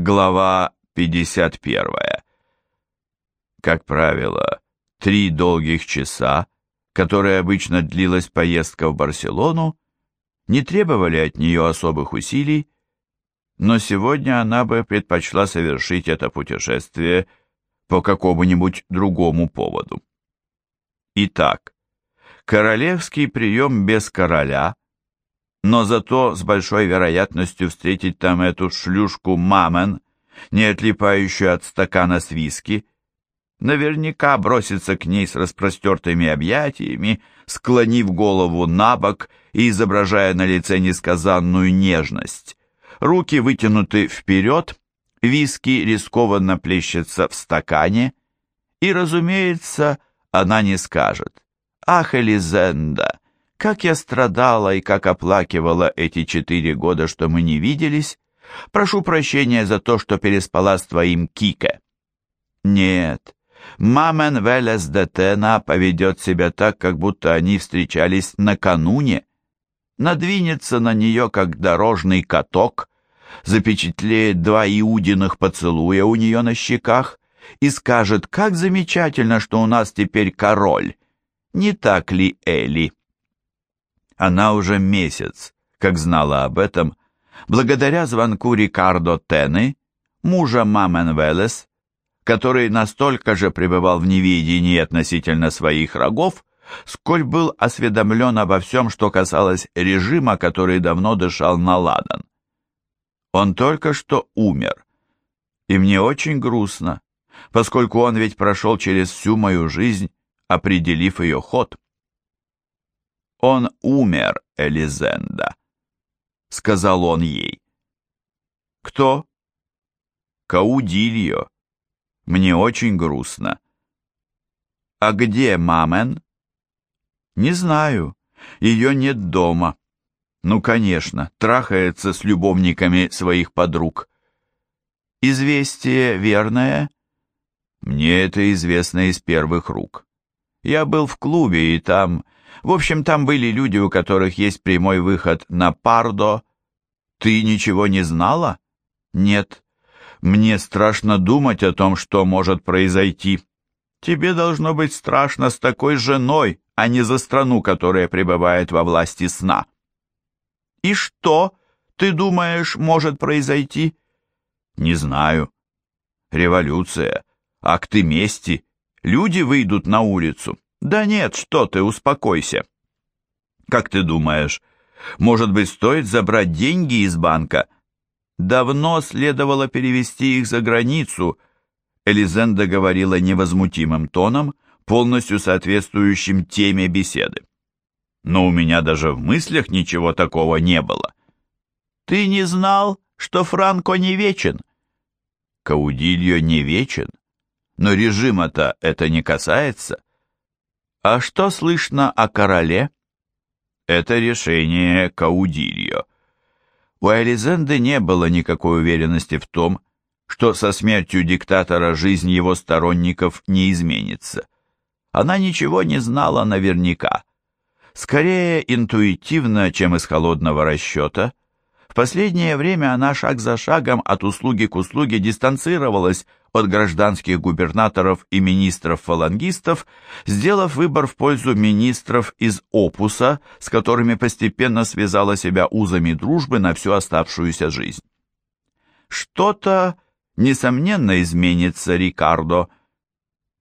Глава 51. Как правило, три долгих часа, которые обычно длилась поездка в Барселону, не требовали от нее особых усилий, но сегодня она бы предпочла совершить это путешествие по какому-нибудь другому поводу. Итак, королевский прием без короля – но зато с большой вероятностью встретить там эту шлюшку Мамен, не отлипающую от стакана с виски, наверняка бросится к ней с распростертыми объятиями, склонив голову на бок и изображая на лице несказанную нежность. Руки вытянуты вперед, виски рискованно плещется в стакане, и, разумеется, она не скажет «Ах, Элизенда!» Как я страдала и как оплакивала эти четыре года, что мы не виделись. Прошу прощения за то, что переспала с твоим Кике. Нет, Мамен Велес де Тена поведет себя так, как будто они встречались накануне. Надвинется на нее, как дорожный каток, запечатлеет два иудиных поцелуя у нее на щеках и скажет, как замечательно, что у нас теперь король. Не так ли, Эли? Она уже месяц, как знала об этом, благодаря звонку Рикардо Тены, мужа Мамен Велес, который настолько же пребывал в неведении относительно своих рогов, сколь был осведомлен обо всем, что касалось режима, который давно дышал на ладан. Он только что умер, и мне очень грустно, поскольку он ведь прошел через всю мою жизнь, определив ее ход. «Он умер, Элизенда», — сказал он ей. «Кто?» «Каудильо. Мне очень грустно». «А где Мамен?» «Не знаю. Ее нет дома». «Ну, конечно, трахается с любовниками своих подруг». «Известие верное?» «Мне это известно из первых рук. Я был в клубе, и там в общем, там были люди, у которых есть прямой выход на Пардо. Ты ничего не знала? Нет. Мне страшно думать о том, что может произойти. Тебе должно быть страшно с такой женой, а не за страну, которая пребывает во власти сна. И что, ты думаешь, может произойти? Не знаю. Революция, акты мести, люди выйдут на улицу. «Да нет, что ты, успокойся». «Как ты думаешь, может быть, стоит забрать деньги из банка?» «Давно следовало перевести их за границу», Элизенда говорила невозмутимым тоном, полностью соответствующим теме беседы. «Но у меня даже в мыслях ничего такого не было». «Ты не знал, что Франко не вечен?» «Каудильо не вечен, но режима-то это не касается». А что слышно о короле? Это решение Каудильо. У Элизенды не было никакой уверенности в том, что со смертью диктатора жизнь его сторонников не изменится. Она ничего не знала наверняка. Скорее интуитивно, чем из холодного расчета. В последнее время она шаг за шагом от услуги к услуге дистанцировалась от гражданских губернаторов и министров-фалангистов, сделав выбор в пользу министров из опуса, с которыми постепенно связала себя узами дружбы на всю оставшуюся жизнь. Что-то, несомненно, изменится, Рикардо.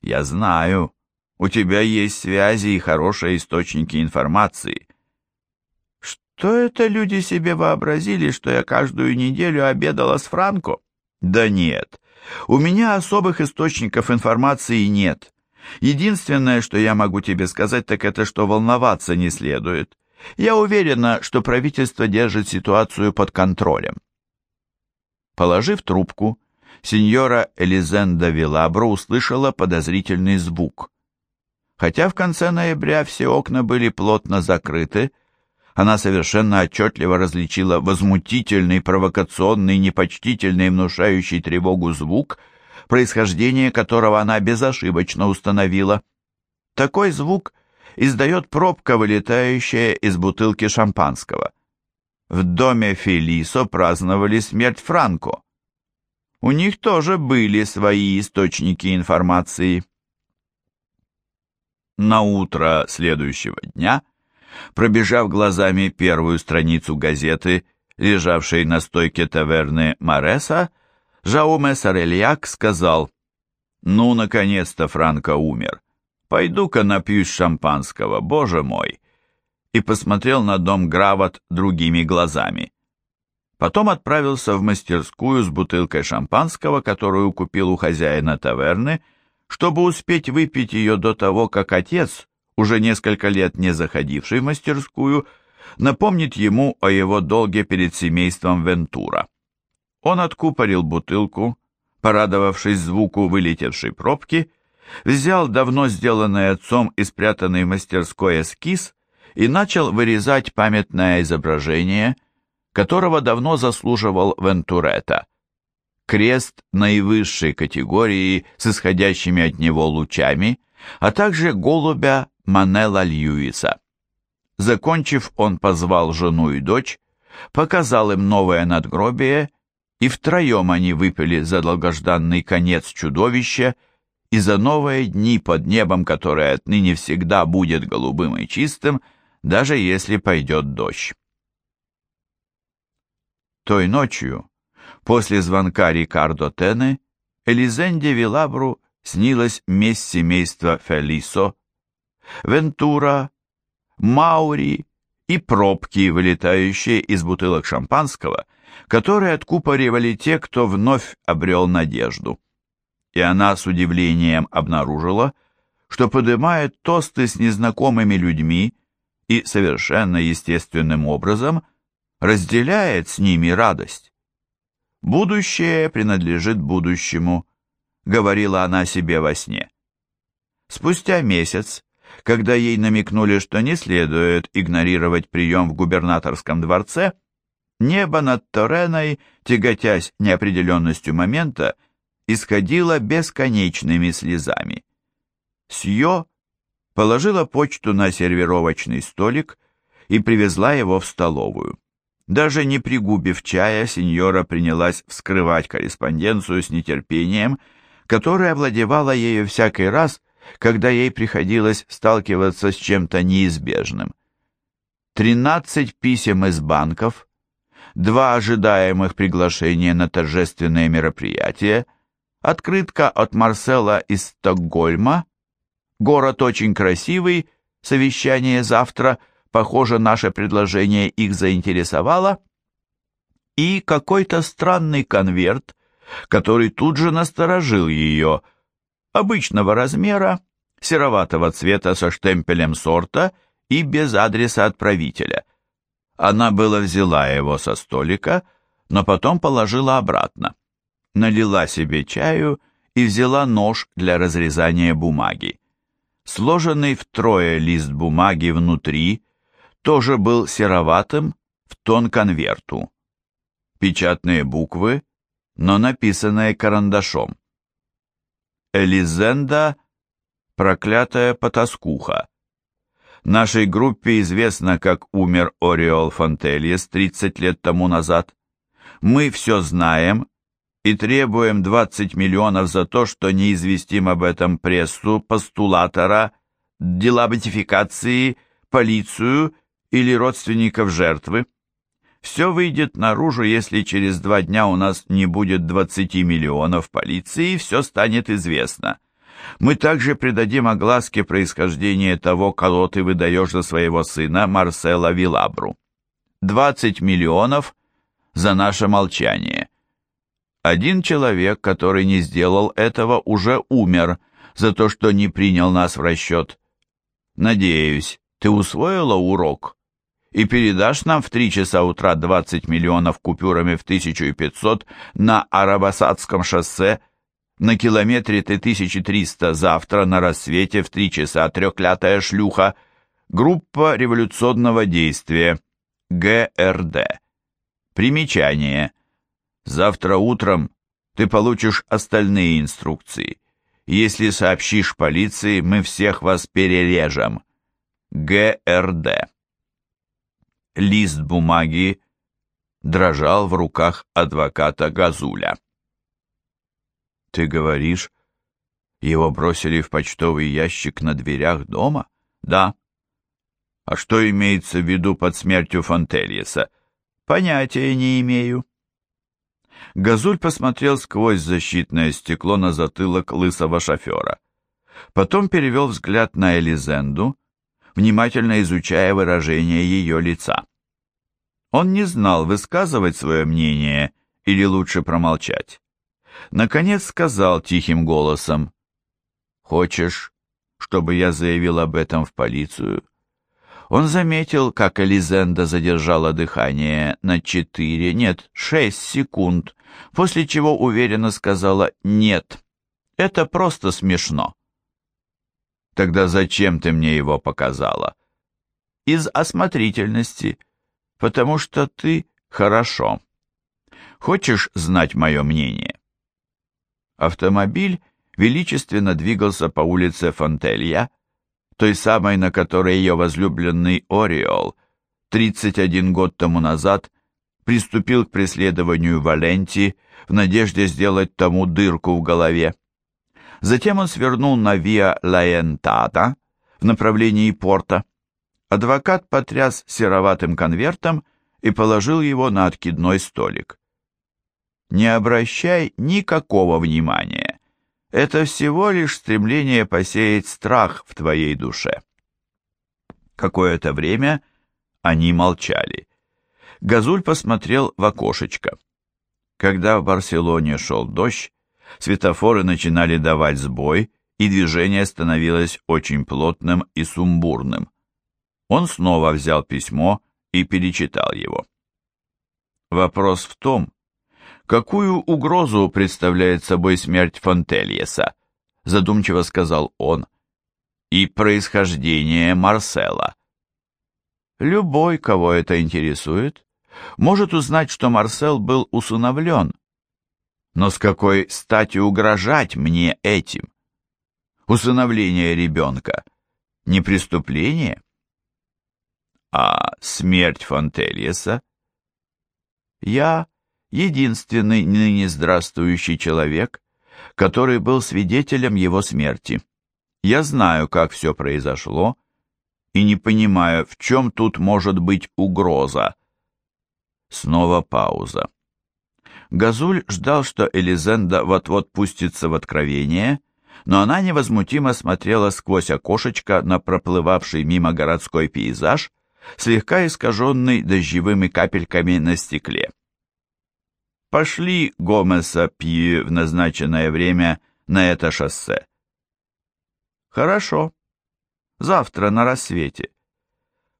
Я знаю, у тебя есть связи и хорошие источники информации. Что это люди себе вообразили, что я каждую неделю обедала с Франко? Да нет, у меня особых источников информации нет. Единственное, что я могу тебе сказать, так это, что волноваться не следует. Я уверена, что правительство держит ситуацию под контролем. Положив трубку, сеньора Элизенда Вилабро услышала подозрительный звук. Хотя в конце ноября все окна были плотно закрыты, она совершенно отчетливо различила возмутительный, провокационный, непочтительный, внушающий тревогу звук, происхождение которого она безошибочно установила. Такой звук издает пробка, вылетающая из бутылки шампанского. В доме Фелисо праздновали смерть Франко. У них тоже были свои источники информации. На утро следующего дня, пробежав глазами первую страницу газеты, лежавшей на стойке таверны Мареса, Жауме Сарельяк сказал, «Ну, наконец-то Франко умер. Пойду-ка напьюсь шампанского, боже мой!» и посмотрел на дом Грават другими глазами. Потом отправился в мастерскую с бутылкой шампанского, которую купил у хозяина таверны, чтобы успеть выпить ее до того, как отец, уже несколько лет не заходивший в мастерскую, напомнит ему о его долге перед семейством Вентура. Он откупорил бутылку, порадовавшись звуку вылетевшей пробки, взял давно сделанный отцом и спрятанный в мастерской эскиз и начал вырезать памятное изображение, которого давно заслуживал Вентуретта. Крест наивысшей категории с исходящими от него лучами, а также голубя Манела Льюиса. Закончив, он позвал жену и дочь, показал им новое надгробие, и втроем они выпили за долгожданный конец чудовища и за новые дни под небом, которое отныне всегда будет голубым и чистым, даже если пойдет дождь. Той ночью, после звонка Рикардо Тене, Элизенде Вилабру снилась месть семейства Фелисо, Вентура, Маури и пробки, вылетающие из бутылок шампанского, которые откупоривали те, кто вновь обрел надежду. И она с удивлением обнаружила, что поднимает тосты с незнакомыми людьми и совершенно естественным образом – разделяет с ними радость. «Будущее принадлежит будущему», — говорила она себе во сне. Спустя месяц, когда ей намекнули, что не следует игнорировать прием в губернаторском дворце, небо над Тореной, тяготясь неопределенностью момента, исходило бесконечными слезами. Сьё положила почту на сервировочный столик и привезла его в столовую. Даже не пригубив чая, сеньора принялась вскрывать корреспонденцию с нетерпением, которое овладевало ею всякий раз, когда ей приходилось сталкиваться с чем-то неизбежным. Тринадцать писем из банков, два ожидаемых приглашения на торжественное мероприятие, открытка от Марсела из Стокгольма, город очень красивый, совещание завтра — Похоже, наше предложение их заинтересовало. И какой-то странный конверт, который тут же насторожил ее, обычного размера, сероватого цвета со штемпелем сорта и без адреса отправителя. Она было взяла его со столика, но потом положила обратно. Налила себе чаю и взяла нож для разрезания бумаги. Сложенный втрое лист бумаги внутри тоже был сероватым в тон конверту. Печатные буквы, но написанные карандашом. Элизенда – проклятая потаскуха. Нашей группе известно, как умер Ориол Фонтельес 30 лет тому назад. Мы все знаем и требуем 20 миллионов за то, что не известим об этом прессу, постулатора, дела ботификации, полицию или родственников жертвы. Все выйдет наружу, если через два дня у нас не будет 20 миллионов полиции, все станет известно. Мы также придадим огласке происхождение того, кого ты выдаешь за своего сына Марсела Вилабру. 20 миллионов за наше молчание. Один человек, который не сделал этого, уже умер за то, что не принял нас в расчет. Надеюсь, ты усвоила урок? И передашь нам в три часа утра 20 миллионов купюрами в 1500 на Арабасадском шоссе, на километре ты 1300 завтра на рассвете в три часа треклятая шлюха, группа революционного действия, ГРД. Примечание. Завтра утром ты получишь остальные инструкции. Если сообщишь полиции, мы всех вас перережем. ГРД лист бумаги дрожал в руках адвоката Газуля. Ты говоришь, его бросили в почтовый ящик на дверях дома? Да. А что имеется в виду под смертью Фонтельеса? Понятия не имею. Газуль посмотрел сквозь защитное стекло на затылок лысого шофера. Потом перевел взгляд на Элизенду, внимательно изучая выражение ее лица. Он не знал, высказывать свое мнение или лучше промолчать. Наконец сказал тихим голосом, «Хочешь, чтобы я заявил об этом в полицию?» Он заметил, как Элизенда задержала дыхание на четыре, нет, шесть секунд, после чего уверенно сказала «нет». Это просто смешно. Тогда зачем ты мне его показала? Из осмотрительности, потому что ты хорошо. Хочешь знать мое мнение? Автомобиль величественно двигался по улице Фонтелья, той самой, на которой ее возлюбленный Ориол 31 год тому назад приступил к преследованию Валенти в надежде сделать тому дырку в голове. Затем он свернул на Виа Лаентата в направлении порта. Адвокат потряс сероватым конвертом и положил его на откидной столик. «Не обращай никакого внимания. Это всего лишь стремление посеять страх в твоей душе». Какое-то время они молчали. Газуль посмотрел в окошечко. Когда в Барселоне шел дождь, светофоры начинали давать сбой, и движение становилось очень плотным и сумбурным. Он снова взял письмо и перечитал его. Вопрос в том, какую угрозу представляет собой смерть Фонтельеса, задумчиво сказал он, и происхождение Марсела. Любой, кого это интересует, может узнать, что Марсел был усыновлен, но с какой стати угрожать мне этим? Усыновление ребенка не преступление? А смерть Фонтельеса? Я единственный ныне здравствующий человек, который был свидетелем его смерти. Я знаю, как все произошло, и не понимаю, в чем тут может быть угроза. Снова пауза. Газуль ждал, что Элизенда вот-вот пустится в откровение, но она невозмутимо смотрела сквозь окошечко на проплывавший мимо городской пейзаж, слегка искаженный дождевыми капельками на стекле. «Пошли Гомеса Пьи в назначенное время на это шоссе». «Хорошо. Завтра на рассвете.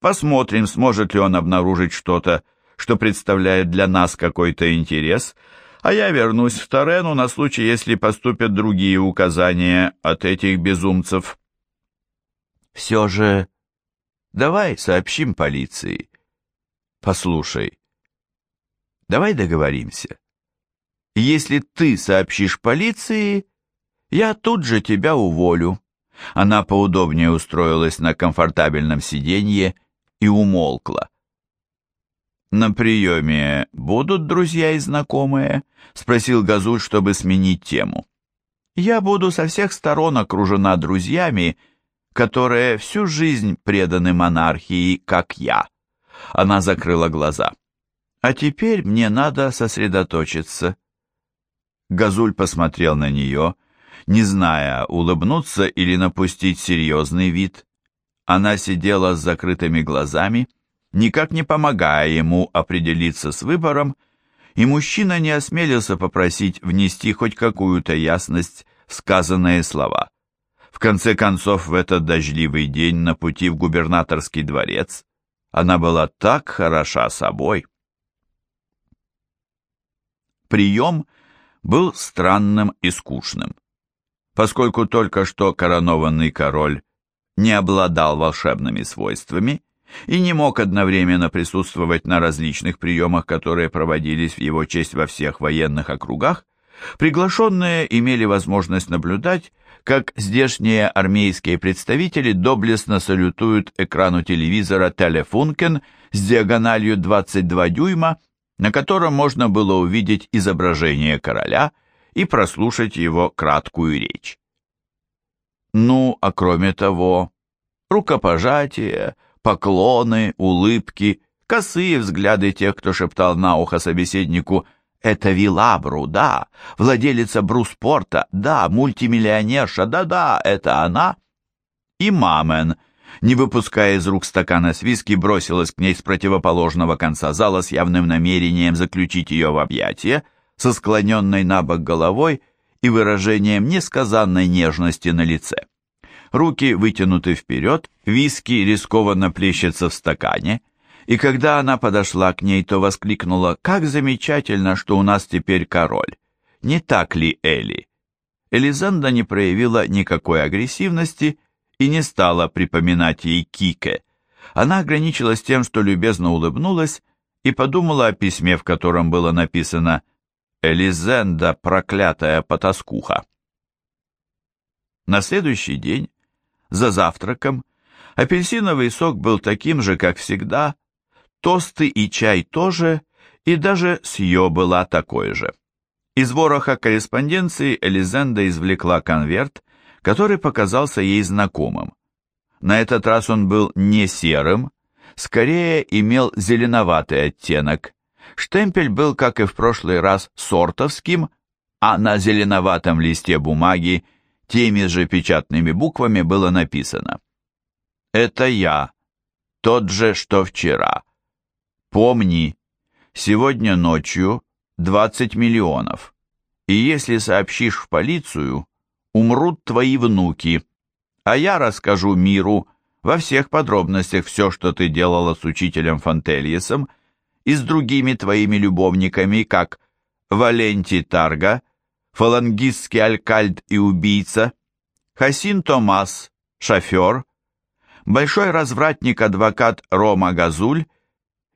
Посмотрим, сможет ли он обнаружить что-то, что представляет для нас какой-то интерес, а я вернусь в Торену на случай, если поступят другие указания от этих безумцев. Все же давай сообщим полиции. Послушай, давай договоримся. Если ты сообщишь полиции, я тут же тебя уволю. Она поудобнее устроилась на комфортабельном сиденье и умолкла. «На приеме будут друзья и знакомые?» — спросил Газуль, чтобы сменить тему. «Я буду со всех сторон окружена друзьями, которые всю жизнь преданы монархии, как я». Она закрыла глаза. «А теперь мне надо сосредоточиться». Газуль посмотрел на нее, не зная, улыбнуться или напустить серьезный вид. Она сидела с закрытыми глазами, никак не помогая ему определиться с выбором, и мужчина не осмелился попросить внести хоть какую-то ясность в сказанные слова. В конце концов, в этот дождливый день на пути в губернаторский дворец она была так хороша собой. Прием был странным и скучным. Поскольку только что коронованный король не обладал волшебными свойствами, и не мог одновременно присутствовать на различных приемах, которые проводились в его честь во всех военных округах, приглашенные имели возможность наблюдать, как здешние армейские представители доблестно салютуют экрану телевизора «Телефункен» с диагональю 22 дюйма, на котором можно было увидеть изображение короля и прослушать его краткую речь. Ну, а кроме того, рукопожатия, поклоны, улыбки, косые взгляды тех, кто шептал на ухо собеседнику «Это Вилабру, да, владелица Бруспорта, да, мультимиллионерша, да-да, это она». И Мамен, не выпуская из рук стакана с виски, бросилась к ней с противоположного конца зала с явным намерением заключить ее в объятия, со склоненной на бок головой и выражением несказанной нежности на лице. Руки вытянуты вперед, виски рискованно плещется в стакане, и когда она подошла к ней, то воскликнула «Как замечательно, что у нас теперь король! Не так ли, Элли?» Элизанда не проявила никакой агрессивности и не стала припоминать ей Кике. Она ограничилась тем, что любезно улыбнулась и подумала о письме, в котором было написано «Элизенда, проклятая потаскуха». На следующий день, за завтраком, апельсиновый сок был таким же, как всегда, тосты и чай тоже, и даже сьё была такой же. Из вороха корреспонденции Элизенда извлекла конверт, который показался ей знакомым. На этот раз он был не серым, скорее имел зеленоватый оттенок, Штемпель был, как и в прошлый раз, сортовским, а на зеленоватом листе бумаги теми же печатными буквами было написано «Это я, тот же, что вчера. Помни, сегодня ночью 20 миллионов, и если сообщишь в полицию, умрут твои внуки, а я расскажу миру во всех подробностях все, что ты делала с учителем Фонтельесом и с другими твоими любовниками, как Валенти Тарга, фалангистский алькальд и убийца, Хасин Томас, шофер, большой развратник-адвокат Рома Газуль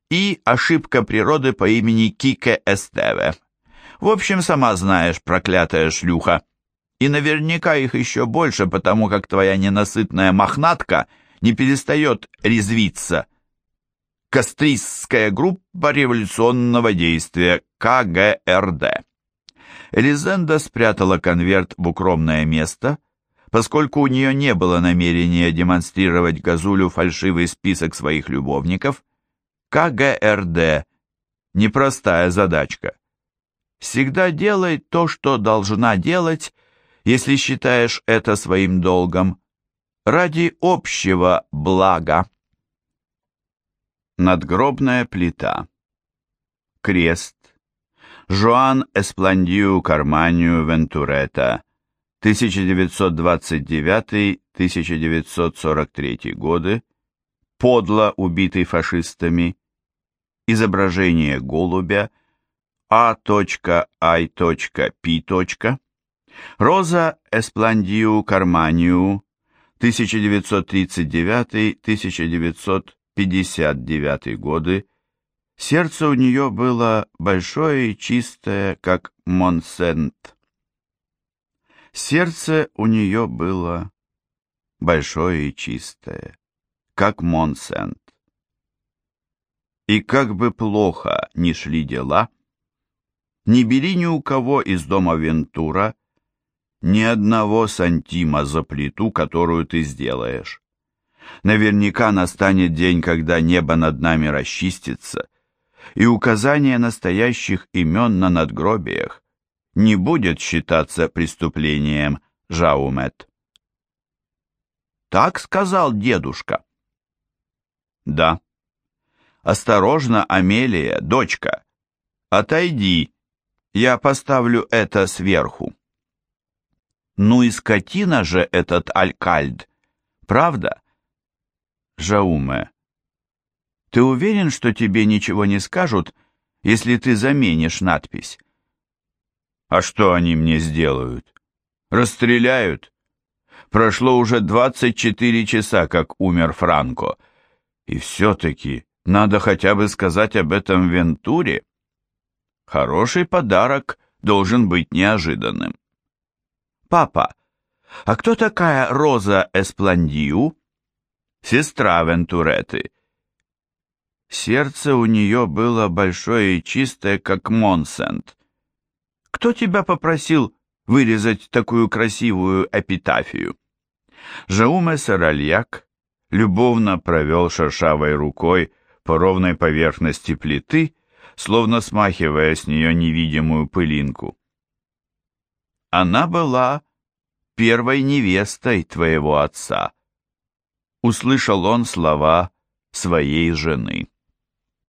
и ошибка природы по имени Кике Эстеве. В общем, сама знаешь, проклятая шлюха. И наверняка их еще больше, потому как твоя ненасытная мохнатка не перестает резвиться. Кастристская группа революционного действия КГРД. Элизенда спрятала конверт в укромное место, поскольку у нее не было намерения демонстрировать Газулю фальшивый список своих любовников. КГРД – непростая задачка. Всегда делай то, что должна делать, если считаешь это своим долгом, ради общего блага. Надгробная плита. Крест. Жоан Эспландиу Карманию Вентурета. 1929-1943 годы. Подло убитый фашистами. Изображение голубя. А.I.P. Роза Эспландиу Карманию. 1939-1943 59 годы, сердце у нее было большое и чистое, как Монсент. Сердце у нее было большое и чистое, как Монсент. И как бы плохо ни шли дела, не бери ни у кого из дома Вентура ни одного сантима за плиту, которую ты сделаешь. Наверняка настанет день, когда небо над нами расчистится, и указание настоящих имен на надгробиях не будет считаться преступлением Жаумет. Так сказал дедушка. Да. Осторожно, Амелия, дочка. Отойди, я поставлю это сверху. Ну и скотина же этот Алькальд, правда? Жауме, ты уверен, что тебе ничего не скажут, если ты заменишь надпись? А что они мне сделают? Расстреляют? Прошло уже 24 часа, как умер Франко. И все-таки надо хотя бы сказать об этом Вентуре. Хороший подарок должен быть неожиданным. Папа, а кто такая Роза Эспландиу? сестра Вентуреты. Сердце у нее было большое и чистое, как Монсент. Кто тебя попросил вырезать такую красивую эпитафию?» Жауме Саральяк любовно провел шершавой рукой по ровной поверхности плиты, словно смахивая с нее невидимую пылинку. «Она была первой невестой твоего отца», — услышал он слова своей жены.